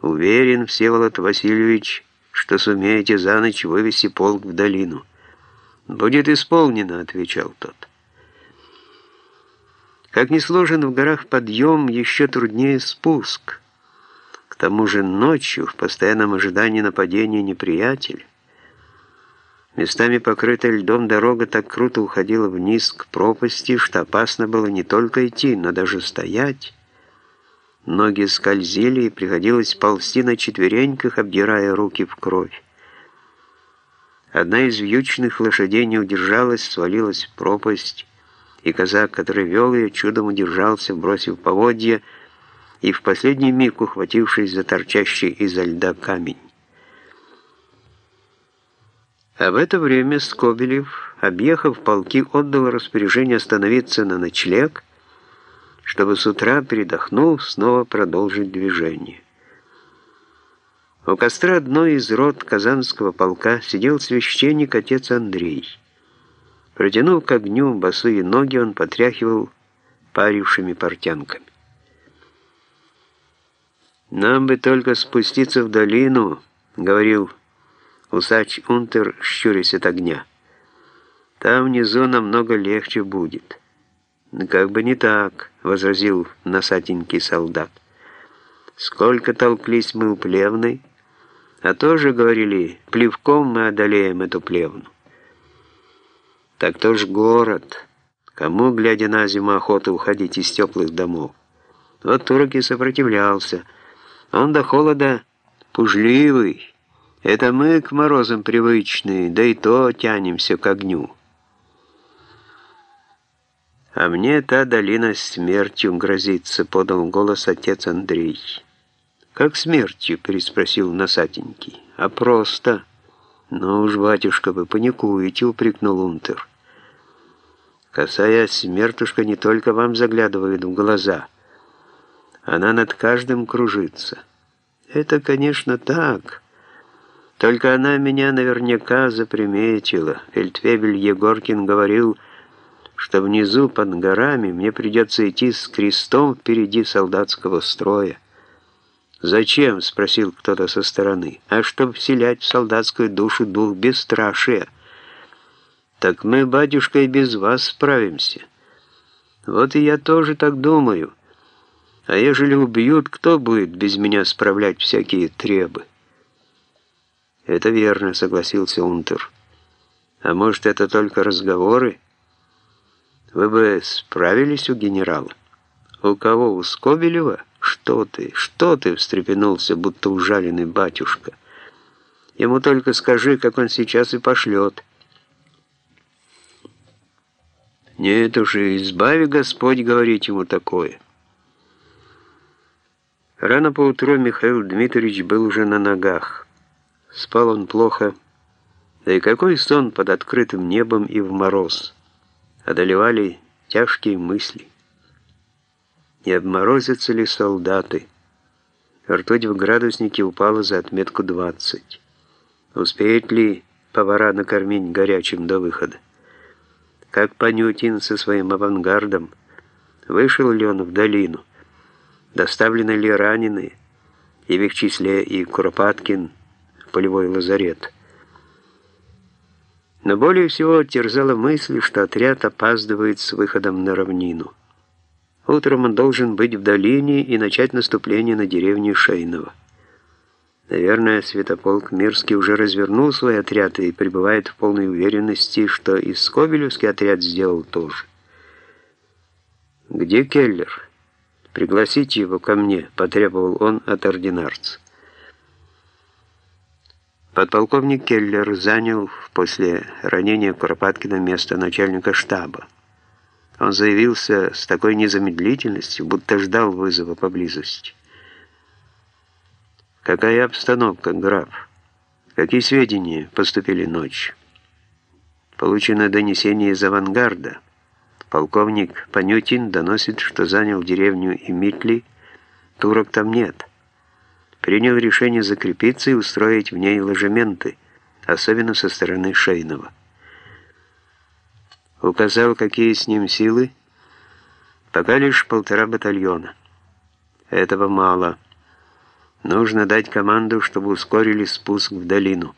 Уверен, Всеволод Васильевич, что сумеете за ночь вывести полк в долину. «Будет исполнено», — отвечал тот. Как ни сложен в горах подъем, еще труднее спуск. К тому же ночью, в постоянном ожидании нападения неприятеля, местами покрытая льдом дорога так круто уходила вниз к пропасти, что опасно было не только идти, но даже стоять. Ноги скользили, и приходилось ползти на четвереньках, обдирая руки в кровь. Одна из вьючных лошадей не удержалась, свалилась в пропасть, и казак, который вел ее, чудом удержался, бросив поводья и в последний миг ухватившись за торчащий изо льда камень. А в это время Скобелев, объехав полки, отдал распоряжение остановиться на ночлег, чтобы с утра, передохнув, снова продолжить движение. У костра одной из рот Казанского полка сидел священник отец Андрей. Протянув к огню босые ноги, он потряхивал парившими портянками. «Нам бы только спуститься в долину», — говорил усач Унтер, щурясь от огня. «Там внизу намного легче будет». «Как бы не так», — возразил носатенький солдат. «Сколько толклись мы у плевной, а тоже говорили, плевком мы одолеем эту плевну». «Так то ж город. Кому, глядя на зиму, охота уходить из теплых домов?» Вот турок и сопротивлялся. Он до холода пужливый. Это мы к морозам привычные, да и то тянемся к огню». «А мне та долина смертью грозится», — подал голос отец Андрей. «Как смертью?» — переспросил носатенький. «А просто...» «Ну уж, батюшка, вы паникуете», — упрекнул Унтер. «Косая смертушка не только вам заглядывает в глаза. Она над каждым кружится. Это, конечно, так. Только она меня наверняка заприметила. Фельдфебель Егоркин говорил что внизу под горами мне придется идти с крестом впереди солдатского строя. «Зачем?» — спросил кто-то со стороны. «А чтоб вселять в солдатскую душу дух бесстрашия». «Так мы, батюшка, и без вас справимся». «Вот и я тоже так думаю. А ежели убьют, кто будет без меня справлять всякие требы?» «Это верно», — согласился Унтер. «А может, это только разговоры?» Вы бы справились у генерала? У кого? У Скобелева? Что ты? Что ты? встрепенулся, будто ужаленный батюшка. Ему только скажи, как он сейчас и пошлет. Нет уж, избави Господь говорить ему такое. Рано поутру Михаил Дмитриевич был уже на ногах. Спал он плохо, да и какой сон под открытым небом и в мороз одолевали тяжкие мысли. Не обморозятся ли солдаты? Ртуть в градуснике упала за отметку 20. Успеет ли повара накормить горячим до выхода? Как Панютин со своим авангардом? Вышел ли он в долину? Доставлены ли раненые? И в их числе и Куропаткин в полевой лазарет – но более всего терзала мысль, что отряд опаздывает с выходом на равнину. Утром он должен быть в долине и начать наступление на деревню Шейново. Наверное, Святополк Мирский уже развернул свой отряд и пребывает в полной уверенности, что и Скобелевский отряд сделал то же. «Где Келлер? Пригласите его ко мне», — потребовал он от ординарца. Подполковник Келлер занял после ранения Куропаткина место начальника штаба. Он заявился с такой незамедлительностью, будто ждал вызова поблизости. «Какая обстановка, граф? Какие сведения поступили ночью?» «Получено донесение из авангарда. Полковник Панютин доносит, что занял деревню Имитли. Турок там нет» принял решение закрепиться и устроить в ней ложементы, особенно со стороны Шейнова. Указал, какие с ним силы, пока лишь полтора батальона. Этого мало. Нужно дать команду, чтобы ускорили спуск в долину.